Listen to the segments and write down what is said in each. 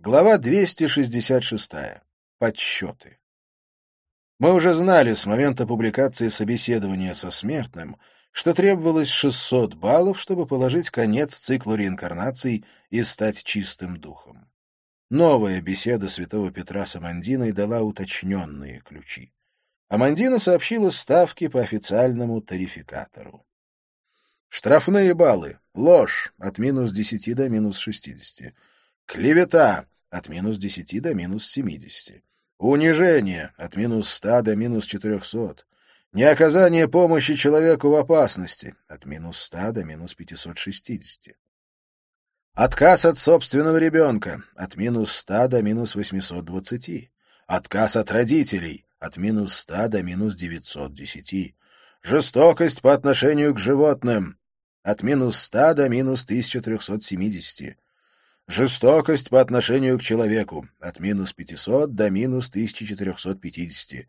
Глава 266. Подсчеты. Мы уже знали с момента публикации собеседования со смертным, что требовалось 600 баллов, чтобы положить конец циклу реинкарнаций и стать чистым духом. Новая беседа святого Петра с Амандиной дала уточненные ключи. Амандина сообщила ставки по официальному тарификатору. Штрафные баллы. Ложь от минус 10 до минус 60. Клевета от минус 10 до минус 70. Унижение от минус 100 до минус 400. Неоказание помощи человеку в опасности от минус 100 до минус 560. Отказ от собственного ребенка от минус 100 до минус 820. Отказ от родителей от минус 100 до минус 910. Жестокость по отношению к животным от минус 100 до минус 1370. Жестокость по отношению к человеку от минус 500 до минус 1450.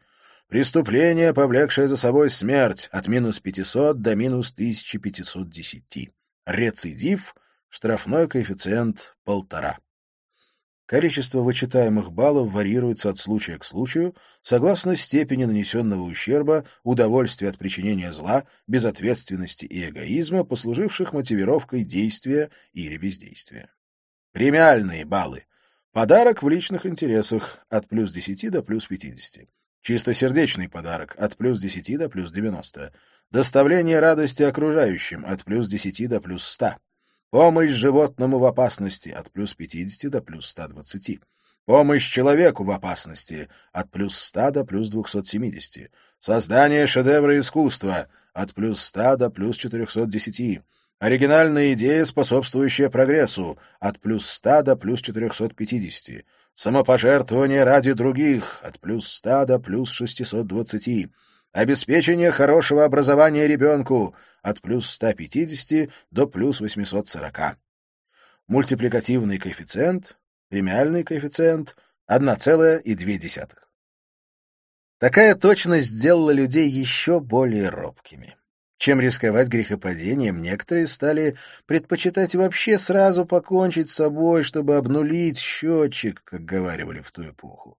Преступление, повлекшее за собой смерть от минус 500 до минус 1510. Рецидив, штрафной коэффициент полтора. Количество вычитаемых баллов варьируется от случая к случаю согласно степени нанесенного ущерба, удовольствия от причинения зла, безответственности и эгоизма, послуживших мотивировкой действия или бездействия. Премиальные баллы. Подарок в личных интересах от плюс 10 до плюс 50. Чистосердечный подарок от плюс 10 до плюс 90. Доставление радости окружающим от плюс 10 до плюс 100. Помощь животному в опасности от плюс 50 до плюс 120. Помощь человеку в опасности от плюс 100 до плюс 270. Создание шедевра искусства от плюс 100 до плюс 410. Оригинальная идея, способствующая прогрессу, от плюс 100 до плюс 450. Самопожертвование ради других, от плюс 100 до плюс 620. Обеспечение хорошего образования ребенку, от плюс 150 до плюс 840. Мультипликативный коэффициент, премиальный коэффициент 1,2. Такая точность сделала людей еще более робкими. Чем рисковать грехопадением, некоторые стали предпочитать вообще сразу покончить с собой, чтобы обнулить счетчик, как говаривали в ту эпоху.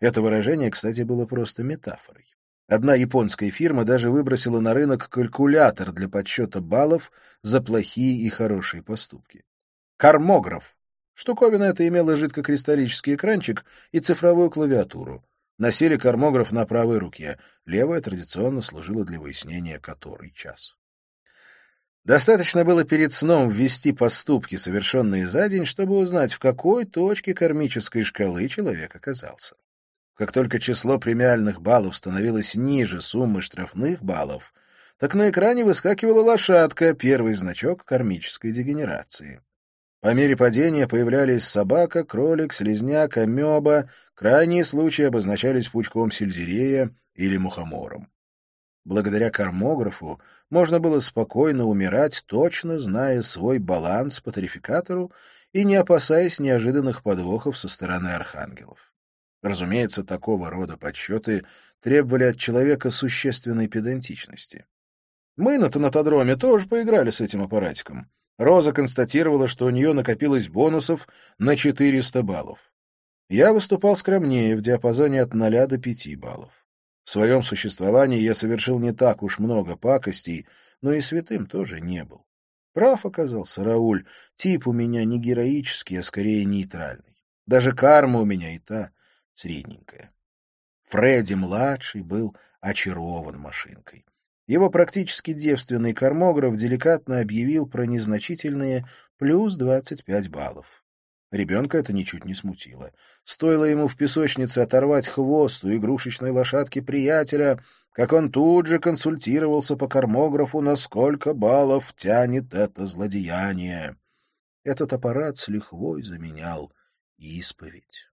Это выражение, кстати, было просто метафорой. Одна японская фирма даже выбросила на рынок калькулятор для подсчета баллов за плохие и хорошие поступки. Кармограф. Штуковина эта имела жидкокристаллический экранчик и цифровую клавиатуру. Носили кармограф на правой руке, левая традиционно служила для выяснения, который час. Достаточно было перед сном ввести поступки, совершенные за день, чтобы узнать, в какой точке кармической шкалы человек оказался. Как только число премиальных баллов становилось ниже суммы штрафных баллов, так на экране выскакивала лошадка, первый значок кармической дегенерации. По мере падения появлялись собака, кролик, слезняк, амеба, крайние случаи обозначались пучком сельдерея или мухомором. Благодаря кармографу можно было спокойно умирать, точно зная свой баланс по тарификатору и не опасаясь неожиданных подвохов со стороны архангелов. Разумеется, такого рода подсчеты требовали от человека существенной педантичности. Мы на тонатодроме тоже поиграли с этим аппаратиком. Роза констатировала, что у нее накопилось бонусов на 400 баллов. Я выступал скромнее, в диапазоне от 0 до 5 баллов. В своем существовании я совершил не так уж много пакостей, но и святым тоже не был. Прав оказался Рауль, тип у меня не героический, а скорее нейтральный. Даже карма у меня и та средненькая. Фредди-младший был очарован машинкой. Его практически девственный кармограф деликатно объявил про незначительные плюс 25 баллов. Ребенка это ничуть не смутило. Стоило ему в песочнице оторвать хвост у игрушечной лошадки приятеля, как он тут же консультировался по кармографу, на сколько баллов тянет это злодеяние. Этот аппарат с лихвой заменял исповедь.